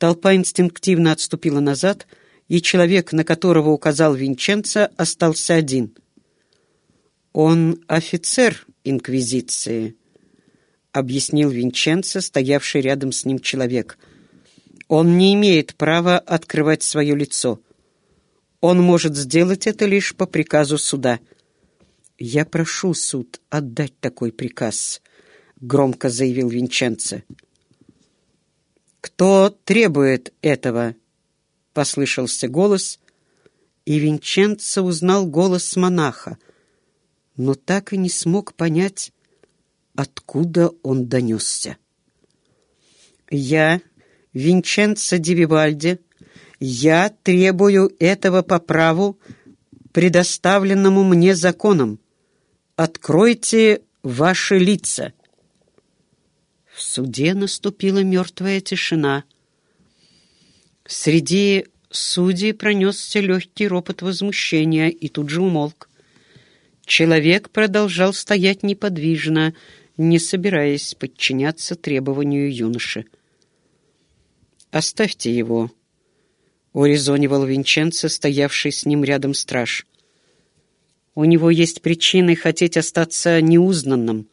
Толпа инстинктивно отступила назад, и человек, на которого указал Винченцо, остался один. «Он офицер Инквизиции», — объяснил Винченцо, стоявший рядом с ним человек. «Он не имеет права открывать свое лицо. Он может сделать это лишь по приказу суда». «Я прошу суд отдать такой приказ», — громко заявил Винченцо. «Кто требует этого?» — послышался голос, и Винченцо узнал голос монаха, но так и не смог понять, откуда он донесся. «Я, Винченцо ди Вивальди, я требую этого по праву, предоставленному мне законом. Откройте ваши лица». В суде наступила мертвая тишина. Среди судей пронесся легкий ропот возмущения и тут же умолк. Человек продолжал стоять неподвижно, не собираясь подчиняться требованию юноши. «Оставьте его», — урезонивал Винченцо, стоявший с ним рядом страж. «У него есть причины хотеть остаться неузнанным.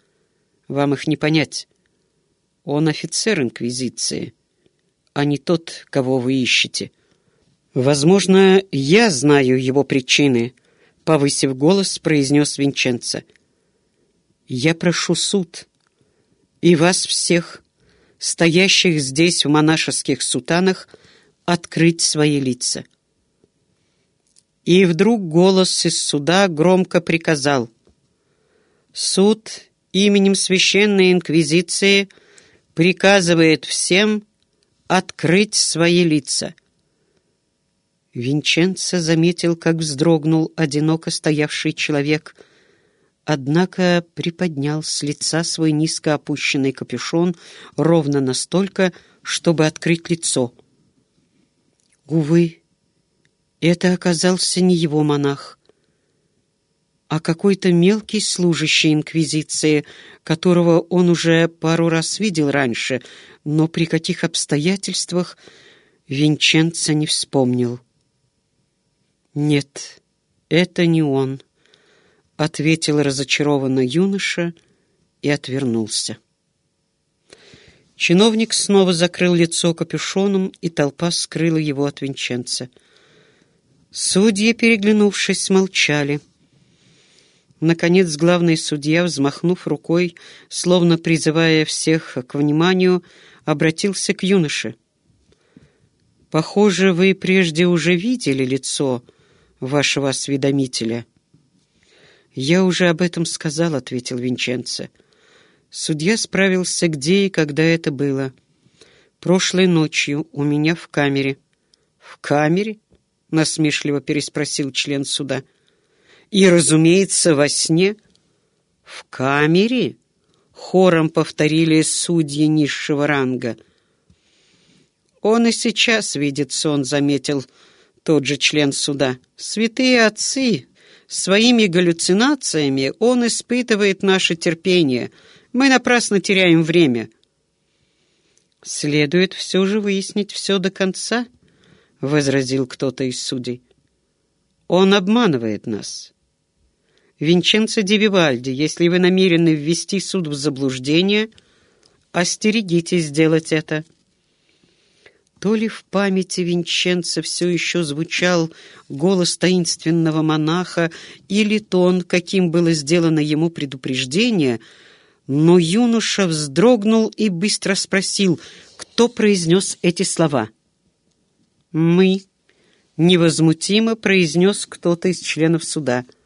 Вам их не понять. Он офицер Инквизиции, а не тот, кого вы ищете. Возможно, я знаю его причины, повысив голос, произнес Винченцо. Я прошу суд и вас всех, стоящих здесь в монашеских сутанах, открыть свои лица. И вдруг голос из суда громко приказал. Суд именем Священной Инквизиции — приказывает всем открыть свои лица. Винченцо заметил, как вздрогнул одиноко стоявший человек, однако приподнял с лица свой низко опущенный капюшон ровно настолько, чтобы открыть лицо. Увы, это оказался не его монах а какой-то мелкий служащий Инквизиции, которого он уже пару раз видел раньше, но при каких обстоятельствах Винченца не вспомнил. «Нет, это не он», — ответил разочарованно юноша и отвернулся. Чиновник снова закрыл лицо капюшоном, и толпа скрыла его от Винченца. Судьи, переглянувшись, молчали — Наконец главный судья, взмахнув рукой, словно призывая всех к вниманию, обратился к юноше. «Похоже, вы прежде уже видели лицо вашего осведомителя». «Я уже об этом сказал», — ответил Винченцо. Судья справился, где и когда это было. «Прошлой ночью у меня в камере». «В камере?» — насмешливо переспросил член суда. — и, разумеется, во сне. В камере хором повторили судьи низшего ранга. Он и сейчас видит сон, заметил тот же член суда. Святые отцы, своими галлюцинациями он испытывает наше терпение. Мы напрасно теряем время. Следует все же выяснить все до конца, — возразил кто-то из судей. Он обманывает нас. Винченцо ди Вивальди, если вы намерены ввести суд в заблуждение, остерегитесь сделать это». То ли в памяти Винченца все еще звучал голос таинственного монаха, или тон, каким было сделано ему предупреждение, но юноша вздрогнул и быстро спросил, кто произнес эти слова. «Мы», — невозмутимо произнес кто-то из членов суда —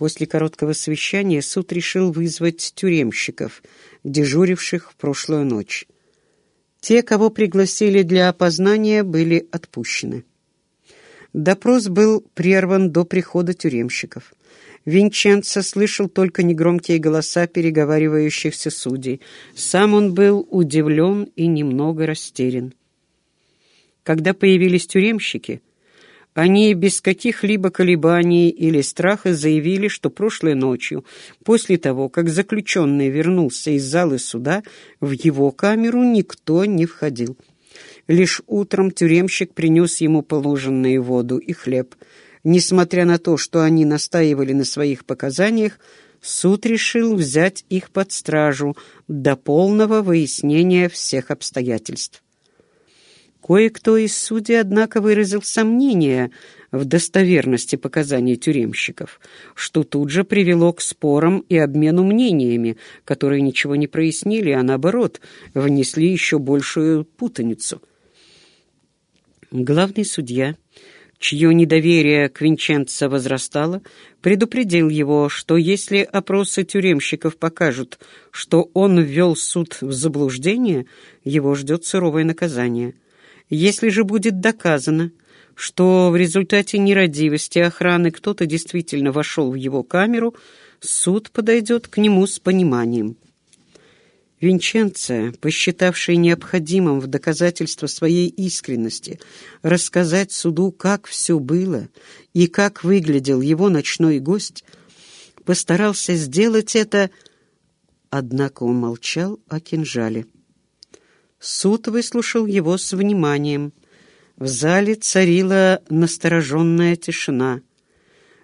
После короткого совещания суд решил вызвать тюремщиков, дежуривших в прошлую ночь. Те, кого пригласили для опознания, были отпущены. Допрос был прерван до прихода тюремщиков. Винченцо слышал только негромкие голоса переговаривающихся судей. Сам он был удивлен и немного растерян. Когда появились тюремщики, они без каких-либо колебаний или страха заявили, что прошлой ночью, после того, как заключенный вернулся из зала суда, в его камеру никто не входил. Лишь утром тюремщик принес ему положенные воду и хлеб. Несмотря на то, что они настаивали на своих показаниях, суд решил взять их под стражу до полного выяснения всех обстоятельств. Кое-кто из судей, однако, выразил сомнение в достоверности показаний тюремщиков, что тут же привело к спорам и обмену мнениями, которые ничего не прояснили, а наоборот, внесли еще большую путаницу. Главный судья, чье недоверие к Винченцо возрастало, предупредил его, что если опросы тюремщиков покажут, что он ввел суд в заблуждение, его ждет суровое наказание. Если же будет доказано, что в результате нерадивости охраны кто-то действительно вошел в его камеру, суд подойдет к нему с пониманием. Винченце, посчитавший необходимым в доказательство своей искренности рассказать суду, как все было и как выглядел его ночной гость, постарался сделать это, однако он молчал о кинжале. Суд выслушал его с вниманием. В зале царила настороженная тишина.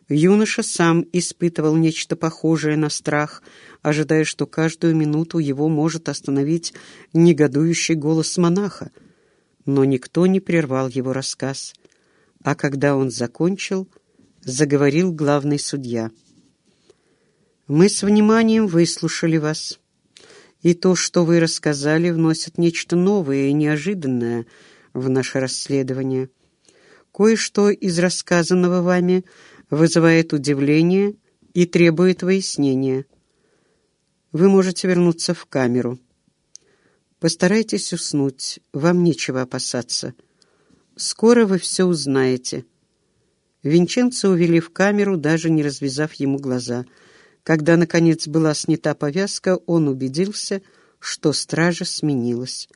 Юноша сам испытывал нечто похожее на страх, ожидая, что каждую минуту его может остановить негодующий голос монаха. Но никто не прервал его рассказ. А когда он закончил, заговорил главный судья. «Мы с вниманием выслушали вас, и то, что вы рассказали, вносит нечто новое и неожиданное — в наше расследование. Кое-что из рассказанного вами вызывает удивление и требует выяснения. Вы можете вернуться в камеру. Постарайтесь уснуть, вам нечего опасаться. Скоро вы все узнаете. Винченцо увели в камеру, даже не развязав ему глаза. Когда, наконец, была снята повязка, он убедился, что стража сменилась.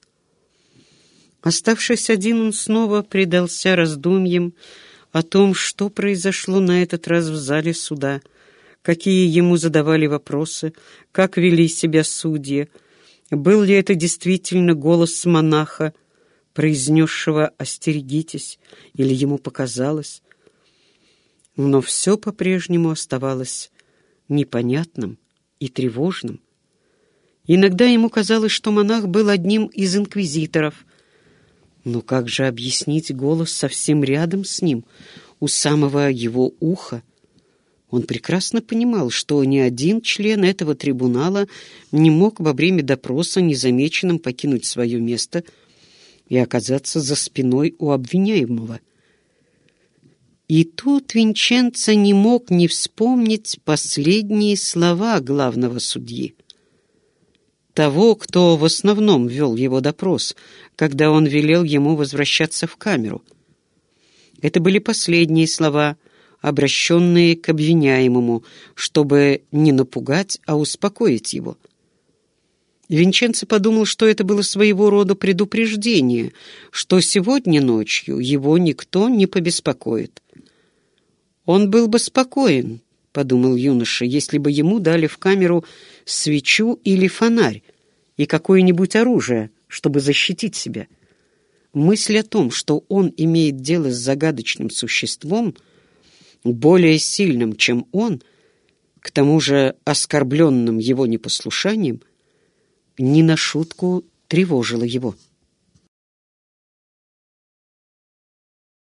Оставшись один, он снова предался раздумьям о том, что произошло на этот раз в зале суда, какие ему задавали вопросы, как вели себя судьи, был ли это действительно голос монаха, произнесшего «остерегитесь», или ему показалось. Но все по-прежнему оставалось непонятным и тревожным. Иногда ему казалось, что монах был одним из инквизиторов, но как же объяснить голос совсем рядом с ним, у самого его уха? Он прекрасно понимал, что ни один член этого трибунала не мог во время допроса незамеченным покинуть свое место и оказаться за спиной у обвиняемого. И тут Винченцо не мог не вспомнить последние слова главного судьи того, кто в основном вел его допрос, когда он велел ему возвращаться в камеру. Это были последние слова, обращенные к обвиняемому, чтобы не напугать, а успокоить его. Винченцо подумал, что это было своего рода предупреждение, что сегодня ночью его никто не побеспокоит. Он был бы спокоен, — подумал юноша, — если бы ему дали в камеру свечу или фонарь и какое-нибудь оружие, чтобы защитить себя. Мысль о том, что он имеет дело с загадочным существом, более сильным, чем он, к тому же оскорбленным его непослушанием, не на шутку тревожила его.